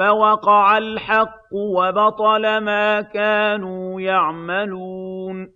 فَوَقَعَ الْحَقُّ وَبَطَلَ مَا كَانُوا يَعْمَلُونَ